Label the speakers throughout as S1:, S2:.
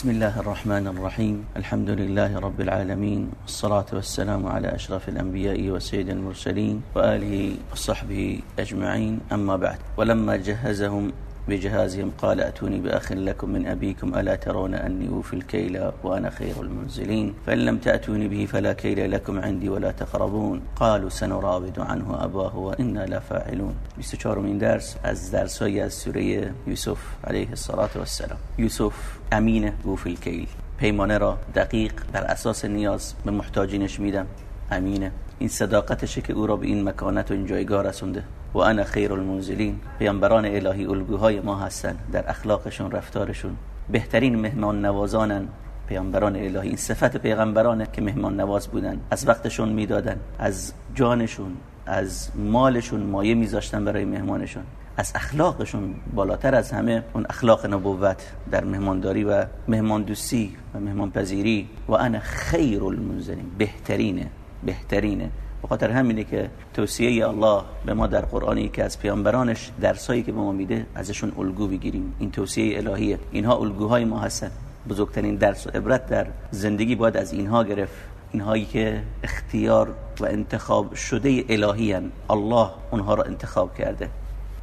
S1: بسم الله الرحمن الرحيم. الحمد لله رب العالمين والصلاة والسلام على أشرف الأنبياء وسيد المرسلين وآله وصحبه أجمعين. أما بعد ولما جهزهم بجهازهم قال أتوني بأخ لكم من أبيكم ألا ترون أني أوفي الكيل وأنا خير المنزلين فإن لم تأتوني به فلا كيل لكم عندي ولا تقربون قالوا سنراود عنه أباه وإنا لفاعلون 24 من درس از درس های از سوره یوسف علیه والسلام. یوسف امینه گوفی الکیل. پیمانه را دقیق بر اساس نیاز به محتاجینش میدم. امینه این صداقتشه که او را به این مکانت و این جایگاه رسونده. و انا خیر المنزلین پیامبران الهی الگوهای ما هستن. در اخلاقشون رفتارشون. بهترین مهمان نوازانن. پیامبران الهی. این صفت پیغمبرانه که مهمان نواز بودن. از وقتشون می‌دادن. از جانشون از مالشون مایه میذاشتن برای مهمانشون. از اخلاقشون بالاتر از همه اون اخلاق نبوت در مهمانداری و مهمان دوستی و مهمان پذیری و انا خیر المنزلین بهترینه. بهترینه. بخاطر همینه که توصیه الله به ما در قرآنی که از پیامبرانش درسایی که به ما میده ازشون الگو بگیریم. این توصیه الهیه. اینها الگوهای ما هستن. بزرگترین درس و عبرت در زندگی باید از اینها گرفت. اینهایی که اختیار و انتخاب شده الهی. الله اونها را انتخاب کرده.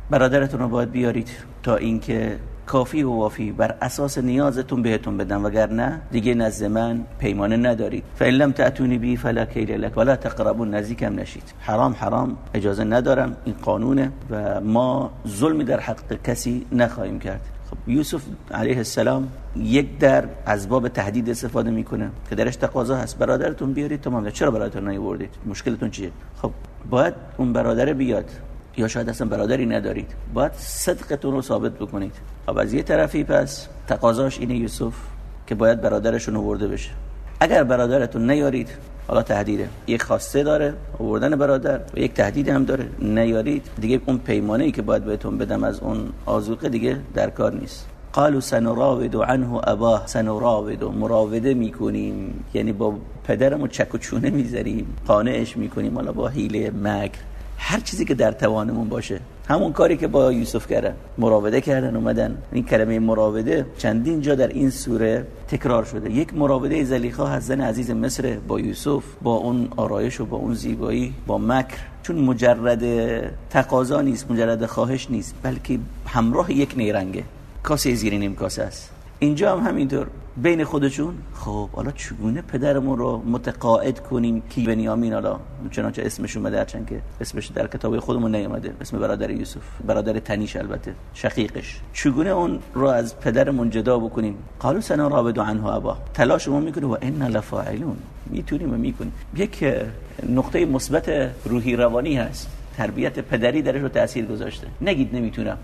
S1: برادرتون رو باید بیارید تا اینکه کافی و وافی. بر اساس نیازتون بهتون بدم. وگرنه دیگه نزد من پیمانه ندارید. فإن لم تأتونی بی فلا کیل لک ولا تقربون نزدیکم نشید. حرام حرام اجازه ندارم. این قانونه و ما ظلمی در حق کسی نخواهیم کرد. خب یوسف علیه السلام یک در از باب تهدید استفاده می‌کنه که درش تقاضا هست. برادرتون بیارید تمام. چرا برادرتون نیاوردید مشکلتون چیه؟ خب باید اون برادر بیاد. یا شاید اصلا برادری ندارید. باید صدقتون رو ثابت بکنید. خب از یه طرفی پس تقاضاش اینه یوسف که باید برادرشون آورده بشه. اگر برادرتون نیارید حالا تهدیده. یک خواسته داره آوردن برادر و یک تهدید هم داره. نیارید دیگه اون پیمانه ای که باید بهتون بدم از اون آزوقه دیگه در کار نیست. قالوا سنراود عنه اباه سنراود مراوده می‌کنیم. یعنی با پدرمو چک و چونه می‌ذاریم. قانعش می‌کنیم حالا با حیله مکر. هر چیزی که در توانمون باشه. همون کاری که با یوسف کردن. مراوده کردن اومدن. این کلمه مراوده چندین جا در این سوره تکرار شده. یک مراوده زلیخا هست زن عزیز مصر با یوسف با اون آرایش و با اون زیبایی با مکر. چون مجرد تقاضا نیست مجرد خواهش نیست بلکه همراه یک نیرنگه. کاسه زیر نیم کاسه است. اینجا هم همینطور. بین خودشون؟ خب حالا چگونه پدرمون رو متقاعد کنیم؟ کی؟ بنیامین حالا. چنانچه اسمش اومده هرچند که اسمش در کتاب خودمون نیومده. اسم برادر یوسف. برادر تنیش البته. شقیقش. چگونه اون رو از پدرمون جدا بکنیم؟ قالو سنا رابدو عنه ابا. تلاشمون می‌کنه و ان لفاعلون. می‌تونیم و می‌کنیم. یک نقطه مثبت روحی روانی هست. تربیت پدری درش رو تاثیر گذاشته. نگید نمی‌تونم.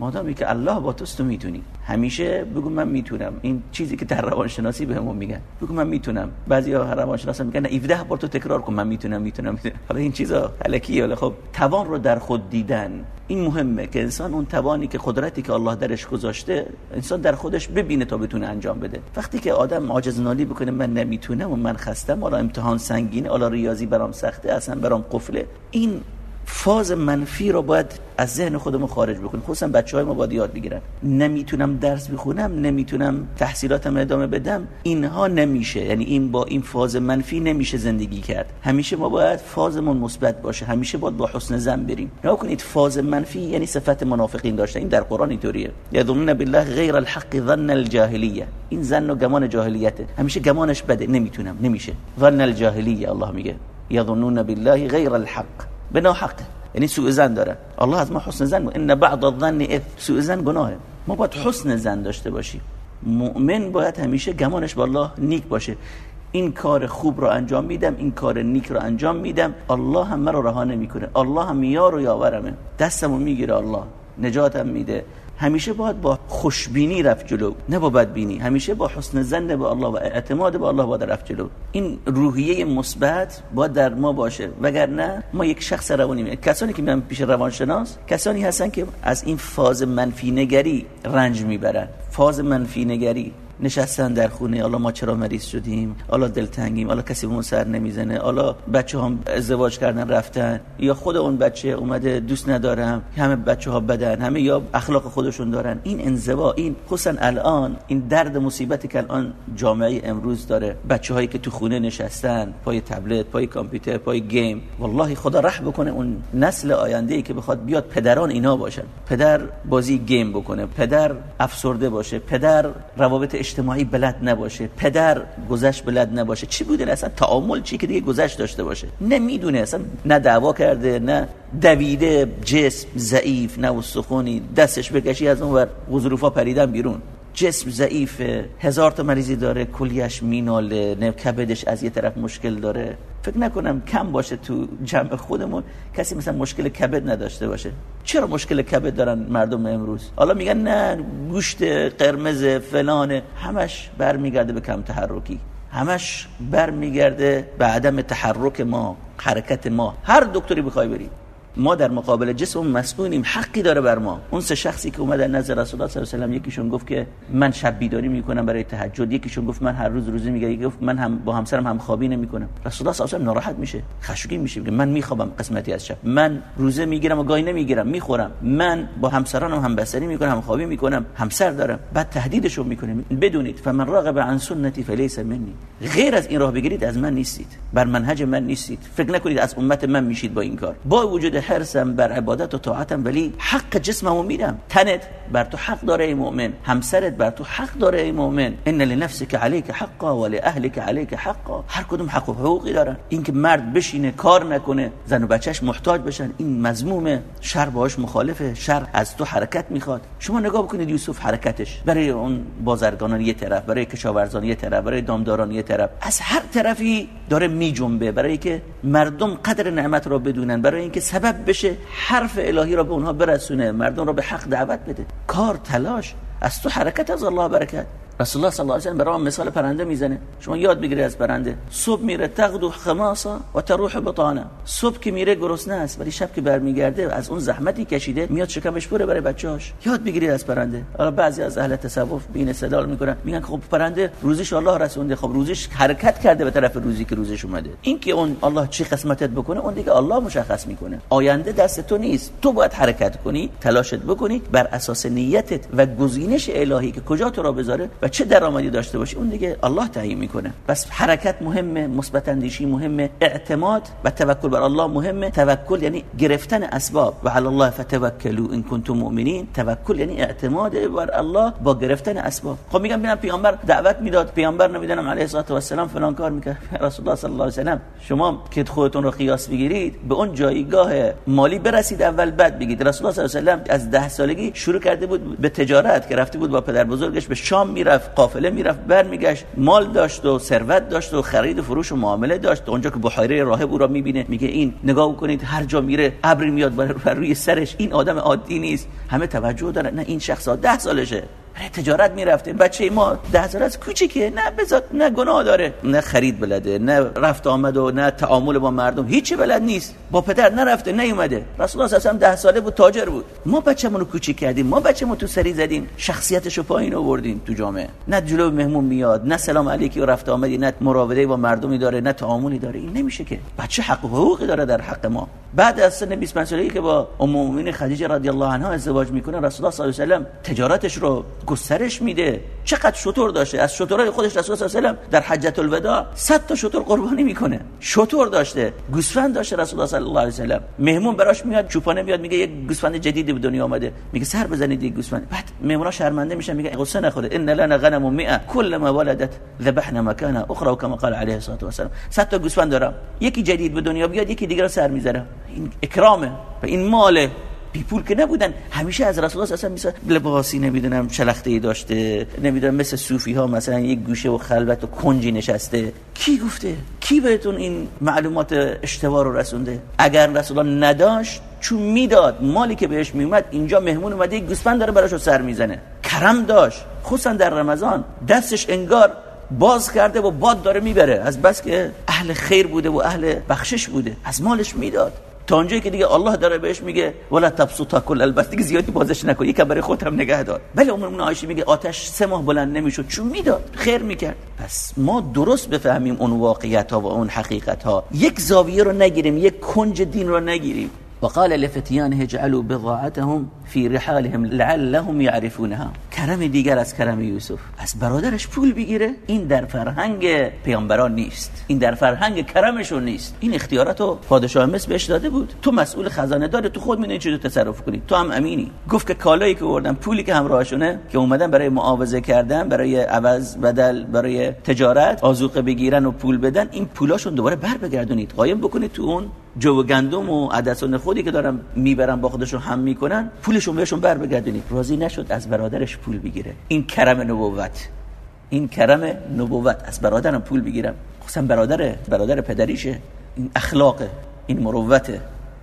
S1: مادامی که الله با توست تو می‌تونی. همیشه بگو من می‌تونم. این چیزی که در روانشناسی بهمون میگن. بگو من می‌تونم. بعضیا روانشناسا میگن 17 بار تو تکرار کن. من می‌تونم می‌تونم, می‌تونم. حالا این چیزا الکیه ولی خب توان رو در خود دیدن. این مهمه که انسان اون توانی که قدرتی که الله درش گذاشته انسان در خودش ببینه تا بتونه انجام بده. وقتی که آدم عاجز نالی بکنه من نمی‌تونم و من خستم حالا امتحان سنگینه حالا ریاضی برام سخته اصلا برام قفله. این فاز منفی رو باید از ذهن خودمون خارج بکنیم. خصوصا بچه های ما باید یاد بگیرن. نمی‌تونم درس بخونم نمی‌تونم تحصیلاتم ادامه بدم. اینها نمیشه. یعنی این با این فاز منفی نمیشه زندگی کرد. همیشه ما باید فازمون مثبت باشه. همیشه باید با حسن زن بریم. نگاه کنید فاز منفی یعنی صفت منافقین داشته. این در قرآن اینطوریه. یظنون بالله غیر الحق ظن الجاهلیه. این زن و گمان جاهلیته. همیشه گمانش بده. نمی‌تونم. نمیشه. ظن الجاهلیه الله میگه. یظنون بالله غیر الحق. به ناحقه یعنی سوء زن داره. الله از ما حسن زن ان بعض الظن اثم سوء زن گناهه. ما باید حسن زن داشته باشیم. مؤمن باید همیشه گمانش با الله نیک باشه. این کار خوب رو انجام میدم این کار نیک رو انجام میدم. الله هم مرا رها نمی‌کنه. الله هم یار و یاورمه. دستمو می‌گیره الله. نجاتم میده. همیشه باید با خوشبینی رفت جلو نه با بدبینی. همیشه با حسن زن به الله و اعتماد به الله باید رفت جلو. این روحیه مثبت باید در ما باشه. وگرنه ما یک شخص روانی میاد کسانی که میان پیش روانشناس کسانی هستن که از این فاز منفی نگری رنج می‌برن. فاز منفی نگری. نشستن در خونه حالا ما چرا مریض شدیم؟ حالا دلتنگیم؟ حالا کسی به سر نمی‌زنه؟ حالا بچه هم ازدواج کردن رفتن؟ یا خود اون بچه اومده دوست ندارم همه بچه ها بدن همه یا اخلاق خودشون دارن؟ این انزوا این خصوصا الان این درد مصیبتی که الان جامعه امروز داره. بچه هایی که تو خونه نشستن پای تبلت پای کامپیوتر پای گیم والله خدا رحم بکنه اون نسل آینده ای که بخواد بیاد پدران اینا باشن. پدر بازی گیم بکنه پدر افسرده باشه پدر روابط اجتماعی بلد نباشه پدر گذشت بلد نباشه چی بوده اصلا؟ تعامل چی که دیگه گذشت داشته باشه؟ نمی‌دونه اصلا نه دعوا کرده نه دویده جسم ضعیف نه استخونی دستش بکشی از اون ور غضروفا پریدن بیرون. جسم ضعیفه هزار تا مریضی داره کلیش میناله کبدش از یه طرف مشکل داره. فکر نکنم کم باشه تو جمع خودمون کسی مثلا مشکل کبد نداشته باشه. چرا مشکل کبد دارن مردم امروز؟ حالا میگن نه گوشت قرمز فلانه. همش برمیگرده به کم تحرکی. همش برمیگرده به عدم تحرک ما حرکت ما. هر دکتری بخوای بری. ما در مقابل جسم مسئولیم حقی داره بر ما. اون سه شخصی که اومدن نزد رسول الله صلی الله علیه و آله یکیشون گفت که من شب بیداری می‌کنم برای تهجد. یکیشون گفت من هر روز روزه میگه یکی گفت من هم با همسرم هم خوابی نمی‌کنم. رسول الله صلی الله علیه و ناراحت میشه خشمگین میشه میگه من میخوابم قسمتی از شب. من روزه می‌گیرم و گاهی نمی‌گیرم می‌خورم. من با همسرانم هم بستری می‌کنم هم خوابی می‌کنم همسر دارم. بعد تهدیدشون می‌کنه بدونید فمن راغب عن سنتی فلیس منی. غیر از این راه بگیرید از من نیستید. بر منهج من نیستید. فکر نکنید از امت من میشید با این کار. با وجود حرسم بر عبادت و طاعتم ولی حق جسممو میدم. تنت بر تو حق داره ای مؤمن. همسرت بر تو حق داره ای مؤمن. ان لنفسك عليك حقا ولاهلك عليك حقا. هر کدوم حق و حقوقی دارن. اینکه مرد بشینه کار نکنه زن و بچهش محتاج بشن این مضمومه. شر باهاش مخالفه. شر از تو حرکت می‌خواد. شما نگاه بکنید یوسف حرکتش. برای اون بازرگانان یه طرف برای کشاورزان یه طرف برای دامداران یه طرف. از هر طرفی داره میجنبه. برای که مردم قدر نعمت را بدونن. برای اینکه سبب بشه حرف الهی را به اونها برسونه مردم را به حق دعوت بده. کار تلاش. از تو حرکت از الله برکت. رسول الله صلی الله علیه و برای مثال پرنده می‌زنه. شما یاد بگیری از پرنده. صبح میره تغدو خماسا و تروح بطانه. صبح که میره گرسنه است ولی شب که برمیگرده از اون زحمتی کشیده میاد شکمش پره برای بچه‌هاش. یاد بگیری از پرنده. حالا بعضی از اهل تصوف بین استدلال می‌کنن. میگن خب پرنده روزیش الله رسونده. خب روزیش حرکت کرده به طرف روزی که روزش اومده. این که اون الله چی قسمتت بکنه اون دیگه الله مشخص می‌کنه. آینده دست تو نیست. تو باید حرکت کنی تلاشت بکنی بر اساس نیتت و گزینش الهی که کجا تو را بذاره و چه درآمدی داشته باشی؟ اون دیگه الله تعیین می‌کنه. بس حرکت مهمه مثبت اندیشی مهمه. اعتماد و توکل بر الله مهمه. توکل یعنی گرفتن اسباب. و علی الله فتوکلوا ان کنتم مؤمنین. توکل یعنی اعتماد بر الله با گرفتن اسباب. خب میگم ببینم پیامبر دعوت می‌داد. پیامبر نمی‌دونم علیه الصلاه و السلام فلان کار می‌کرد. رسول الله صلی الله علیه و سلم شما که خودتون رو قیاس بگیرید به اون جایگاه مالی برسید اول بعد بگید. رسول الله صلی الله علیه و سلم از ده سالگی شروع کرده بود به تجارت که رفته بود با پدر بزرگش به شام می‌رفت. قافله می‌رفت برمیگشت مال داشت و ثروت داشت و خرید و فروش و معامله داشت. اونجا که بحیره راهب او را می‌بینه میگه این نگاه کنید هر جا میره ابری میاد بر روی سرش. این آدم عادی نیست. همه توجه داره نه این شخص ده سالشه. تجارت می‌رفته. بچه ما ده سال از کوچیکه. نه بذات نه گناه داره. نه خرید بلده نه رفت آمد و نه تعامل با مردم. هیچی بلد نیست. با پدر نرفته نیومده. رسول الله اصلا ده ساله بود تاجر بود. ما بچه‌مون رو کوچیک کردیم. ما بچه‌مون تو سری زدیم. شخصیتش رو پایین آوردیم تو جامعه. نه جلو مهمون میاد نه سلام علیکی و رفت آمدی نه مراوده با مردمی داره نه تعاملی داره. این نمیشه که. بچه حق و حقوقی داره در حق ما. بعد از سن 25 سالگی که با ام المؤمنین خدیجه رضی الله عنها ازدواج می‌کنه رسول الله صلی الله علیه و تجارتش رو گسترش میده. چقدر شطور داشته. از شطورای خودش رسول الله صلی الله علیه و در حجۃ الوداع 100 تا شطور قربانی می‌کنه. شطور داشته. گوسفند داشته رسول الله صلی الله علیه و سلم. مهمون براش میاد چوپانه میاد میگه یک گوسفند جدیدی به دنیا آمده میگه سر بزنید یک گوسفند. بعد مهمونا شرمنده میشن میگه قصه نخوره. ان لنا غنم 100 كلما ولدت ذبحنا مكانها اخرى كما قال عليه الصلاه والسلام. 100 تا گوسفند دارم. یکی جدید به دنیا بیاد یکی دیگه رو سر می‌ذاره این اکرامه. و این ماله. بی پول که نبودن. همیشه از رسول الله اصلا لباسی نمی‌دونم چلخته ای داشته نمی‌دونم مثل صوفی ها مثلا یک گوشه و خلوت و کنجی نشسته. کی گفته؟ کی بهتون این معلومات اشتباه رو رسونده؟ اگر رسول الله نداشت چون می‌داد مالی که بهش میومد اینجا مهمون اومده یک گوسفند داره براش سر می‌زنه. کرم داشت. خصوصا در رمضان. دستش انگار باز کرده و باد داره می‌بره. از بس که اهل خیر بوده و اهل بخشش بوده. از مالش می‌داد. تا اونجایی که دیگه الله داره بهش میگه ولا تبسطها کل البس. دیگه زیادی بازش نکن یکم برای خودت هم نگه دار. ولی ام عایشه میگه آتش سه ماه بلند نمی‌شد چون می‌داد خیر می‌کرد. پس ما درست بفهمیم اون واقعیت ها و اون حقیقت ها یک زاویه رو نگیریم یک کنج دین رو نگیریم. وقال لفتيانه اجعلوا بضاعتهم في رحالهم لعلهم يعرفونها کرم دیگر از کرم یوسف. از برادرش پول بگیره. این در فرهنگ پیامبران نیست. این در فرهنگ کرمشون نیست. این اختیاراتو پادشاه مصر بهش داده بود. تو مسئول خزانه داره. تو خود می‌دونی چه تصرف کنی. تو هم امینی. گفت که کالایی که آوردن پولی که همراهشونه که اومدن برای معاوضه کردن برای عوض بدل برای تجارت آذوقه بگیرن و پول بدن این پولاشون دوباره بر بگردونید. قایم بکنید تو اون جو و گندم و عدس و نخودی که دارن می‌برن با خودشون هم می‌کنن پولشون بهشون بر بگردونید. راضی نشد از برادرش پول بگیره. این کرم نبوت. این کرم نبوت. از برادرم پول بگیرم. خصوصا برادر برادر پدریشه. این اخلاقه. این مروته.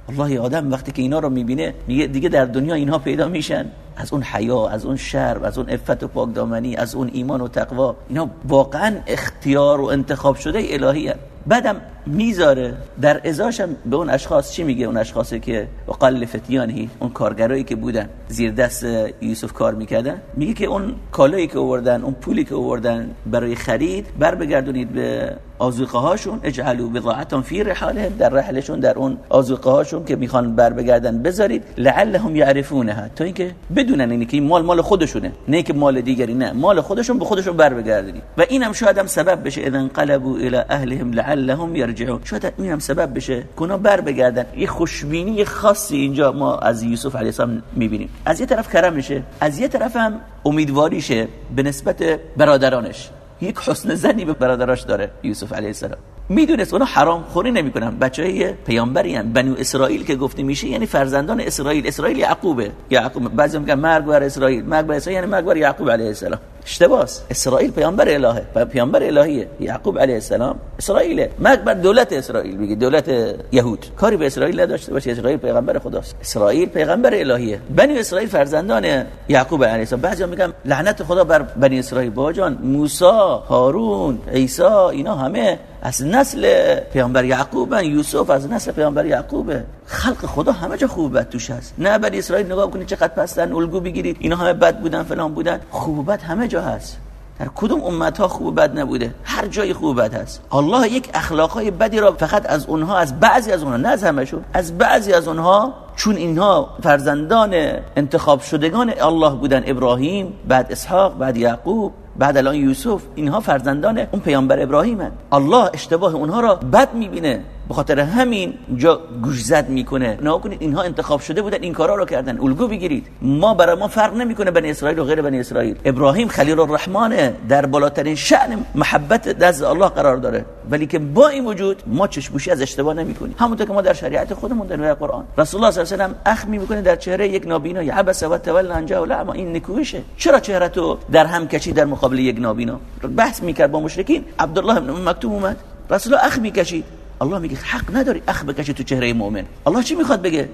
S1: الله آدم وقتی که اینا رو می‌بینه میگه دیگه در دنیا اینها پیدا میشن. از اون حیا از اون شرب از اون عفت و پاکدامنی از اون ایمان و تقوا. اینا واقعا اختیار و انتخاب شده الهی بعدم می‌ذاره. در ازاشم به اون اشخاص چی میگه؟ اون اشخاصی که وقال فتیانهی اون کارگرایی که بودن زیر دست یوسف کار می‌کردن؟ میگه که اون کالایی که آوردن اون پولی که آوردن برای خرید بر بگردونید به آذوقه هاشون اجعلوا بضاعتهم فی رحالهم در رحلشون در اون آذوقه هاشون که می‌خوان بر بگردن بذارید لعلهم یعرفونها. تا اینکه بدونن اینی که این مال مال خودشونه نه که مال دیگری نه. مال خودشون به خودشون بر بگردونید و اینم شاید هم سبب بشه. اذا انقلبوا الى اهلهم لعلهم یرجعون شاید اینم سبب بشه که بر بگردن. یه خوشبینی خاصی اینجا ما از یوسف علیه السلام می‌بینیم. از یه طرف کرمشه از یه طرف هم امیدواریشه به نسبت برادرانش. یک حسن زنی به برادراش داره یوسف علیه السلام. می‌دونست اونا حرام خوری نمی‌کنن. بچهای پیامبری بنو اسرائیل که گفته میشه یعنی فرزندان اسرائیل. اسرائیل یعقوبه. یعقوب بعضی میگن مرگ بر اسرائیل. مرگ بر اسرائیل یعنی مرگ بر یعقوب علیه السلام. اشتباس. اسرائیل پیامبر الهه. پیامبر الهیه یعقوب علیه السلام اسرائیل مرگ بر دولت اسرائیل. میگه دولت یهود. کاری به اسرائیل نداشته باشه. اسرائیل پیغمبر خداست. اسرائیل پیغمبر الهیه. بنی اسرائیل فرزندان یعقوب علیه السلام. بعضی میگن لعنت خدا بر بنی اسرائیل. باجان موسی هارون عیسی اینا همه از نسل پیامبر یعقوب یوسف از نسل پیامبر یعقوبه خلق خدا همه جا خوب بد توش هست. نه بنی اسرائیل نگاه کنید چقدر پستن الگو بگیرید اینا همه بد بودن فلان بودن. خوب بد همه جا هست. در کدوم امت ها خوب بد نبوده؟ هر جای خوب بد هست. الله یک اخلاقای بدی را فقط از اونها از بعضی از اونها نه از همشون از بعضی از اونها چون اینها فرزندان انتخاب شدگان الله بودن ابراهیم بعد اسحاق بعد یعقوب. بعد الان یوسف اینها فرزندان اون پیامبر ابراهیم هن. الله اشتباه اونها را بد می‌بینه به خاطر همین جا گوش زد می‌کنه. نه کنید اینها انتخاب شده بودن این کارا رو کردن. الگو بگیرید. ما برای ما فرق نمی‌کنه بنی اسرائیل و غیر بنی اسرائیل. ابراهیم خلیل الرحمن در بالاترین شأن محبت دست الله قرار داره. ولی که با این وجود ما چشموشی از اشتباه نمی‌کنیم. همونطور که ما در شریعت خودمون در قرآن. رسول الله صلی الله علیه و اخ می‌کنه در چهره یک نابینا یا عبس و تولى و اما این نکوشه چرا چهره تو در هم کشی در مقابل یک نابینا؟ بحث می‌کرد با مشرکین. عبدالله بن مکتوم اومد. رسول اخ می‌کشید. الله میگه حق نداری اخ بکشی تو چهره مؤمن. الله چی می‌خواد بگه؟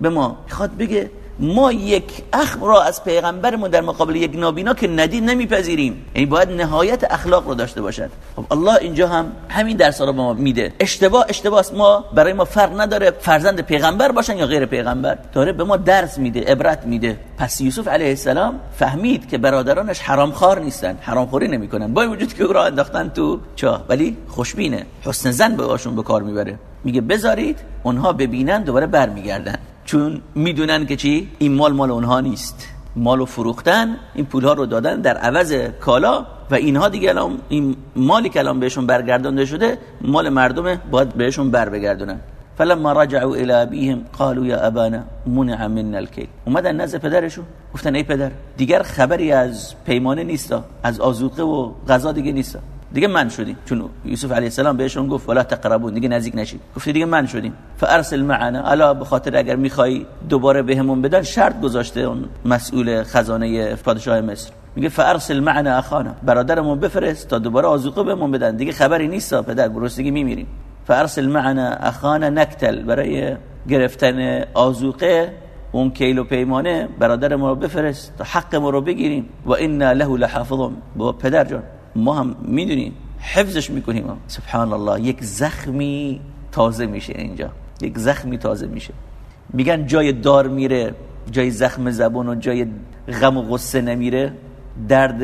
S1: به ما. می‌خواد بگه ما یک اخ را از پیغمبرمون در مقابل یک نابینا که ندید نمیپذیریم. یعنی باید نهایت اخلاق رو داشته باشد. خب الله اینجا هم همین درس رو به ما میده. اشتباه اشتباه ما برای ما فرق نداره فرزند پیغمبر باشن یا غیر پیغمبر. داره به ما درس میده عبرت میده. پس یوسف علیه السلام فهمید که برادرانش حرام خار نیستن. حرام خوری نمی‌کنن. با وجود که او را انداختن تو چاه. ولی خوشبینه. حسن زن به کار می‌بره. میگه بذارید اونها ببینن دوباره برمیگردن. چون می‌دونن که چی؟ این مال مال اونها نیست. مالو فروختن این پول ها رو دادن در عوض کالا و اینها دیگه الان این مالی که الان بهشون برگردانده شده مال مردمه باید بهشون بر بگردونن. فلما رجعوا الى ابيهم قالوا يا ابانا منع منا الكيل اومدن نزد پدرشون گفتن ای پدر دیگر خبری از پیمانه نیست از آذوقه و غذا دیگه نیست دیگه من شدیم. چون یوسف علیه السلام بهشون گفت ولا تقربون. دیگه نزدیک نشید. گفت دیگه من شدیم. فارسل معنا. الا به خاطر اگر می‌خوای دوباره بهمون بدن شرط گذاشته اون مسئول خزانه پادشاه مصر. میگه فارسل معنا اخانا. برادرمون بفرست تا دوباره آذوقه بهمون بدن. دیگه خبری نیست پدر گرسنگی میمیریم. فارسل معنا اخانا نکتل. برای گرفتن آذوقه اون کیلو پیمانه برادر ما رو بفرست تا حق ما رو بگیریم. و انا له لحافظون. با پدر جان. ما هم می‌دونیم حفظش می‌کنیم. سبحان الله یک زخمی تازه میشه اینجا. یک زخمی تازه میشه. میگن جای دار میره جای زخم زبون و جای غم و غصه نمیره. درد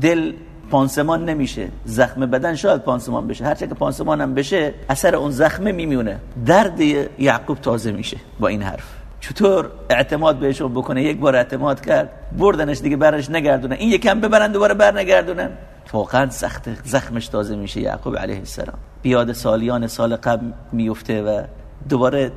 S1: دل پانسمان نمیشه. زخم بدن شاید پانسمان بشه. هرچه که پانسمان هم بشه اثر اون زخمه میمیونه درد یعقوب تازه میشه با این حرف. چطور اعتماد بهشون بکنه؟ یک بار اعتماد کرد بردنش دیگه برش نگردونه. این یکم ببرن دوباره بر نگردونن واقعا سخت زخمش تازه میشه یعقوب علیه السلام. بیاد سالیان سال قبل میفته و دوباره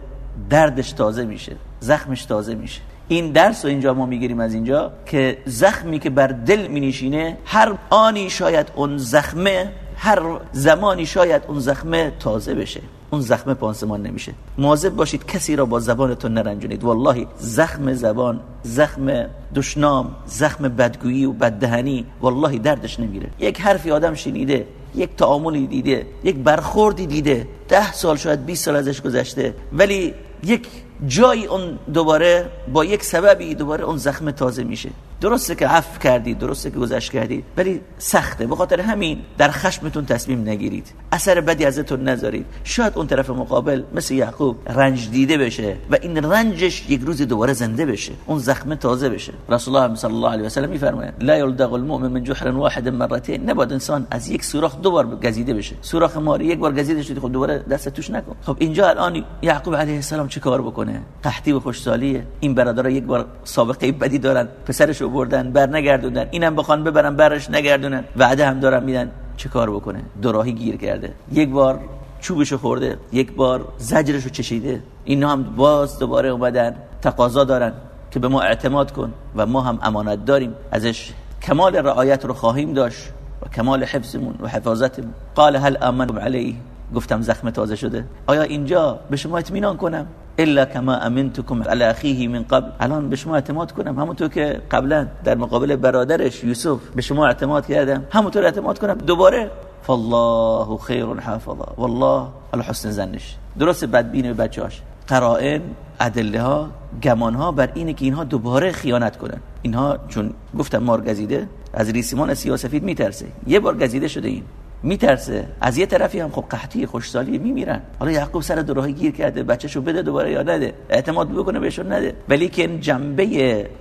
S1: دردش تازه میشه زخمش تازه میشه. این درس رو اینجا ما می‌گیریم از اینجا که زخمی که بر دل مینشینه هر آنی شاید اون زخمه هر زمانی شاید اون زخمه تازه بشه. اون زخم پانسمان نمیشه. مواظب باشید کسی را با زبانتون نرنجونید. والله زخم زبان زخم دشنام زخم بدگویی و بددهنی والله دردش نمیره. یک حرفی آدم شنیده یک تعاملی دیده یک برخوردی دیده ده سال شاید 20 سال ازش گذشته ولی یک جایی اون دوباره با یک سببی دوباره اون زخم تازه میشه. درسته که عفو کردید درسته که گذشت کردید ولی سخته. به خاطر همین در خشمتون تصمیم نگیرید. اثر بدی ازتون نذارید. شاید اون طرف مقابل مثل یعقوب رنج دیده بشه و این رنجش یک روز دوباره زنده بشه. اون زخم تازه بشه. رسول الله صلی الله علیه و سلم میفرماید لا یلدغ المؤمن من جحر واحد مرتين نباید انسان از یک سوراخ دو بار گزیده بشه. سوراخ ماری یک بار گزیده شدی خب دوباره دست توش نکن. خب اینجا الان یعقوب علیه السلام چه کار بکنه؟ قحطی و خوشحالیه. این برادرها یک بار سابقه بدی دارن. پسرش رو بردن بر نگردوندن اینم بخوان ببرن برش نگردونن. وعده هم دارن میدن چه کار بکنه؟ دوراهی گیر کرده. یک بار چوبشو خورده یک بار زجرشو چشیده. اینا هم باز دوباره اومدن تقاضا دارن که به ما اعتماد کن و ما هم امانت داریم. ازش کمال رعایت رو خواهیم داشت و کمال حفظمون و حفاظتمون. قال هل آمنتم علیه؟ گفتم زخم تازه شده. آیا اینجا به شما اطمینان کنم؟ الا کما امنتکم علی اخیه من قبل. الان به شما اعتماد کنم. همونطور که قبلا در مقابل برادرش یوسف به شما اعتماد کردم همونطور اعتماد کنم دوباره. فالله خیر حافظا. والله الحسن زنش درست بدبین به بچه‌هاش. قرائن ادله ها گمان ها بر اینه که اینها دوباره خیانت کنن. اینها چون گفتم مار گزیده از ریسمان سیاسفید میترسه. یه بار گزیده شده این. میترسه. از یه طرفی هم خب قحطی خوشسالی میمیرن. حالا یعقوب سر دوراهی گیر کرده بچه‌شو بده دوباره یا نده؟ اعتماد بکنه بهشون نده. ولی که جنبه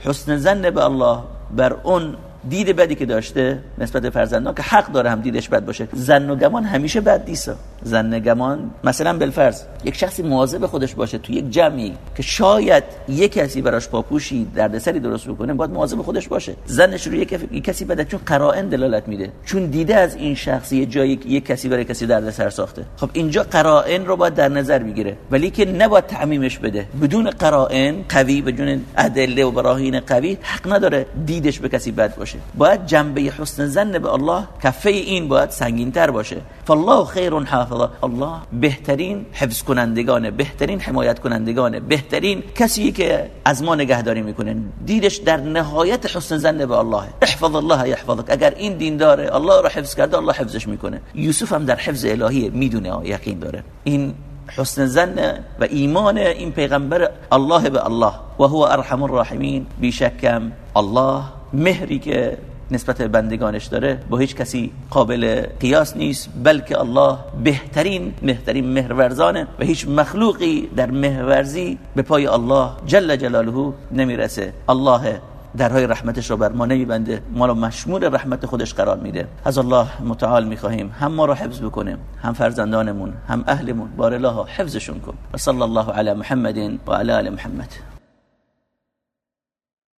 S1: حسن زن به الله بر اون دید بدی که داشته نسبت فرزندان که حق داره هم دیدش بد باشه. زن و گمان همیشه بد نیست زن گمان مثلا بالفرض یک شخصی مواظب خودش باشه تو یک جمعی که شاید یک کسی براش پاپوشی دردسری درست بکنه باید مواظب خودش باشه. زنش رو یک کسی بده چون قرائن دلالت میده. چون دیده از این شخص یه جایی یک کسی برای کسی دردسر ساخته. خب اینجا قرائن رو باید در نظر بگیره. ولی که نباید تعمیمش بده. بدون قرائن قوی بدون ادله و براهین قوی حق نداره دیدش به کسی بد باشه. باید جنبه حسن زن به الله کفه این باید سنگین تر باشه. فالله خیر حافظ. الله. بهترین حفظ کنندگانه بهترین حمایت کنندگانه بهترین کسی که از ما نگهداری می‌کنه. دیدش در نهایت حسن زن به الله. احفظ الله یحفظک. اگر این دین داره الله رو حفظ کرده الله حفظش می‌کنه. یوسف هم در حفظ الهی می‌دونه یقین داره. این حسن زن و ایمان این پیغمبر الله به الله. و هو ارحم الراحمین. بیشکم الله مهری که نسبت بندگانش داره با هیچ کسی قابل قیاس نیست بلکه الله بهترین بهترین مهرورزانه و هیچ مخلوقی در مهرورزی به پای الله جل جلاله نمی‌رسه. الله درهای رحمتش رو بر ما نمیبنده ما رو مشمول رحمت خودش قرار میده. از الله متعال می‌خواهیم هم ما رو حفظ بکنیم هم فرزندانمون هم اهلمون. بار الله حفظشون کن. و صلی الله علی محمد و علی محمد.